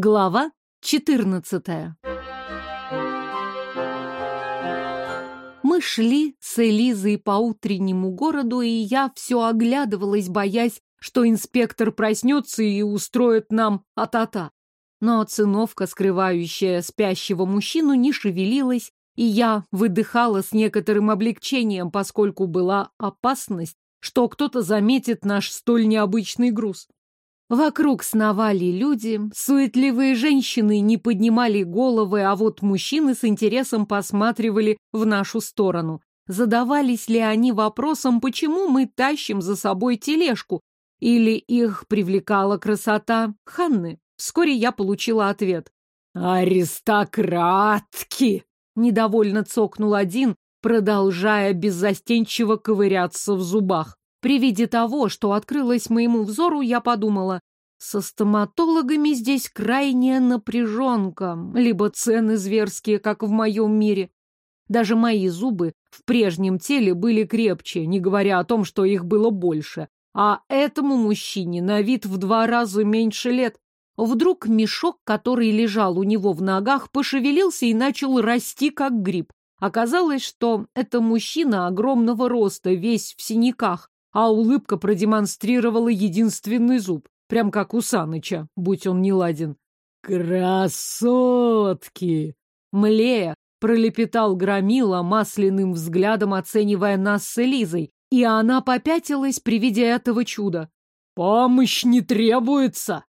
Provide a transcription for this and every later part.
Глава четырнадцатая. Мы шли с Элизой по утреннему городу, и я все оглядывалась, боясь, что инспектор проснется и устроит нам а-та-та. Но циновка, скрывающая спящего мужчину, не шевелилась, и я выдыхала с некоторым облегчением, поскольку была опасность, что кто-то заметит наш столь необычный груз. Вокруг сновали люди, суетливые женщины не поднимали головы, а вот мужчины с интересом посматривали в нашу сторону. Задавались ли они вопросом, почему мы тащим за собой тележку, или их привлекала красота Ханны? Вскоре я получила ответ. «Аристократки!» — недовольно цокнул один, продолжая беззастенчиво ковыряться в зубах. При виде того, что открылось моему взору, я подумала, со стоматологами здесь крайняя напряженка, либо цены зверские, как в моем мире. Даже мои зубы в прежнем теле были крепче, не говоря о том, что их было больше. А этому мужчине на вид в два раза меньше лет. Вдруг мешок, который лежал у него в ногах, пошевелился и начал расти, как гриб. Оказалось, что это мужчина огромного роста, весь в синяках, а улыбка продемонстрировала единственный зуб, прям как у Саныча, будь он не ладен. «Красотки!» Млея пролепетал громила масляным взглядом, оценивая нас с Элизой, и она попятилась при виде этого чуда. «Помощь не требуется!»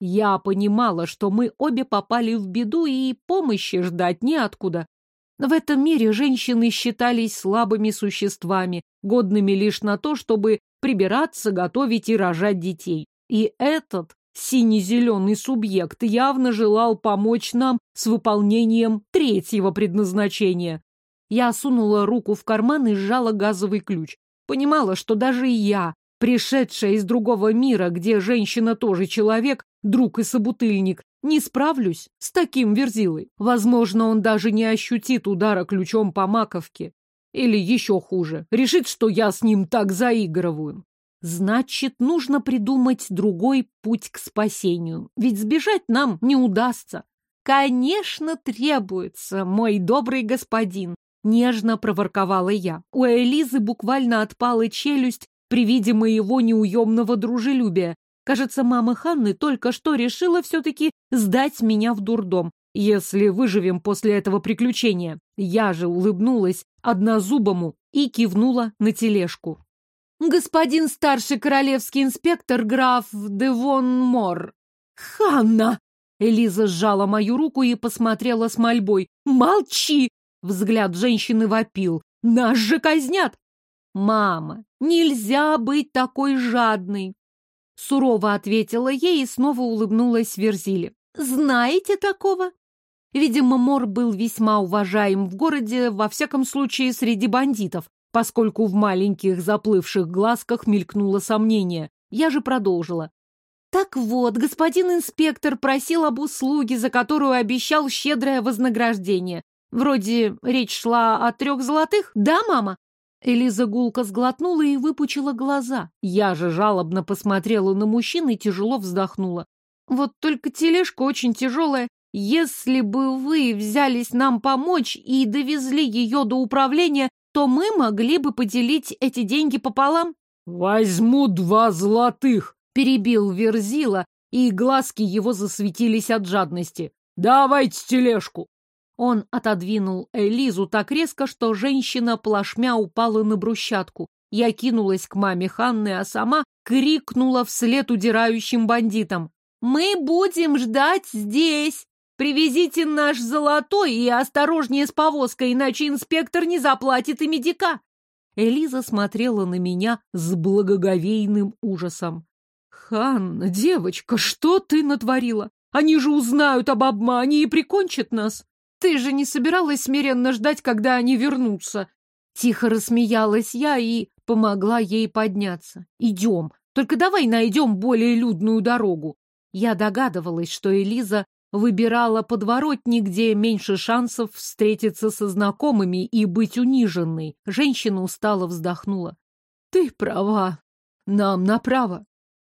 Я понимала, что мы обе попали в беду, и помощи ждать неоткуда. В этом мире женщины считались слабыми существами, годными лишь на то, чтобы прибираться, готовить и рожать детей. И этот сине-зеленый субъект явно желал помочь нам с выполнением третьего предназначения. Я сунула руку в карман и сжала газовый ключ. Понимала, что даже я, пришедшая из другого мира, где женщина тоже человек, друг и собутыльник, не справлюсь с таким верзилой. Возможно, он даже не ощутит удара ключом по маковке. Или еще хуже, решит, что я с ним так заигрываю. Значит, нужно придумать другой путь к спасению, ведь сбежать нам не удастся. Конечно, требуется, мой добрый господин, Нежно проворковала я. У Элизы буквально отпала челюсть при виде моего неуемного дружелюбия. Кажется, мама Ханны только что решила все-таки сдать меня в дурдом, если выживем после этого приключения. Я же улыбнулась однозубому и кивнула на тележку. «Господин старший королевский инспектор граф Девон Мор». «Ханна!» Элиза сжала мою руку и посмотрела с мольбой. «Молчи! Взгляд женщины вопил. Нас же казнят! Мама, нельзя быть такой жадной! Сурово ответила ей и снова улыбнулась Верзиле. Знаете такого? Видимо, Мор был весьма уважаем в городе, во всяком случае среди бандитов, поскольку в маленьких заплывших глазках мелькнуло сомнение. Я же продолжила. Так вот, господин инспектор просил об услуге, за которую обещал щедрое вознаграждение. Вроде речь шла о трех золотых, да, мама? Элиза гулко сглотнула и выпучила глаза. Я же жалобно посмотрела на мужчину и тяжело вздохнула. Вот только тележка очень тяжелая. Если бы вы взялись нам помочь и довезли ее до управления, то мы могли бы поделить эти деньги пополам. Возьму два золотых, перебил Верзила, и глазки его засветились от жадности. Давайте тележку. Он отодвинул Элизу так резко, что женщина плашмя упала на брусчатку. Я кинулась к маме Ханны, а сама крикнула вслед удирающим бандитам. «Мы будем ждать здесь! Привезите наш золотой и осторожнее с повозкой, иначе инспектор не заплатит и медика!» Элиза смотрела на меня с благоговейным ужасом. «Ханна, девочка, что ты натворила? Они же узнают об обмане и прикончат нас!» Ты же не собиралась смиренно ждать, когда они вернутся. Тихо рассмеялась я и помогла ей подняться. Идем, только давай найдем более людную дорогу. Я догадывалась, что Элиза выбирала подворотни, где меньше шансов встретиться со знакомыми и быть униженной. Женщина устало вздохнула. Ты права. Нам направо.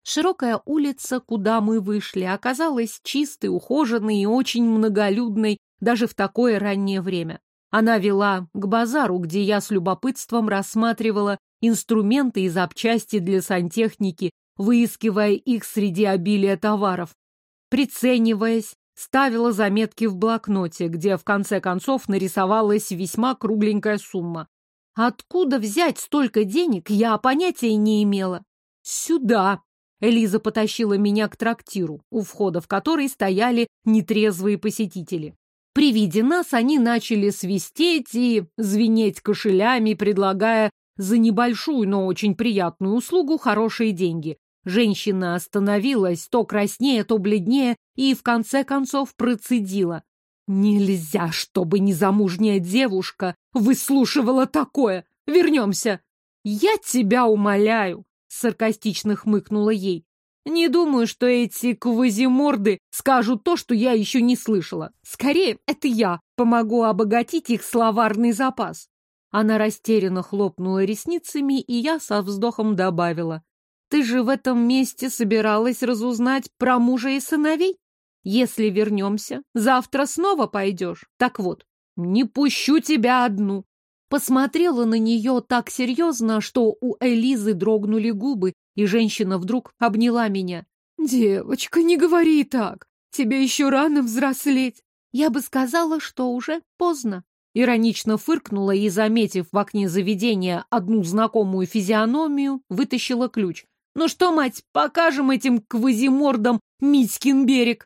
Широкая улица, куда мы вышли, оказалась чистой, ухоженной и очень многолюдной даже в такое раннее время. Она вела к базару, где я с любопытством рассматривала инструменты и запчасти для сантехники, выискивая их среди обилия товаров. Прицениваясь, ставила заметки в блокноте, где в конце концов нарисовалась весьма кругленькая сумма. Откуда взять столько денег, я понятия не имела. Сюда. Элиза потащила меня к трактиру, у входа в который стояли нетрезвые посетители. При виде нас они начали свистеть и звенеть кошелями, предлагая за небольшую, но очень приятную услугу хорошие деньги. Женщина остановилась, то краснее, то бледнее, и в конце концов процедила. «Нельзя, чтобы незамужняя девушка выслушивала такое! Вернемся!» «Я тебя умоляю!» — саркастично хмыкнула ей. «Не думаю, что эти квазиморды скажут то, что я еще не слышала. Скорее, это я помогу обогатить их словарный запас». Она растерянно хлопнула ресницами, и я со вздохом добавила. «Ты же в этом месте собиралась разузнать про мужа и сыновей? Если вернемся, завтра снова пойдешь. Так вот, не пущу тебя одну». Посмотрела на нее так серьезно, что у Элизы дрогнули губы, и женщина вдруг обняла меня. «Девочка, не говори так. Тебе еще рано взрослеть. Я бы сказала, что уже поздно. Иронично фыркнула и, заметив в окне заведения одну знакомую физиономию, вытащила ключ. «Ну что, мать, покажем этим квазимордам Митькин берег!»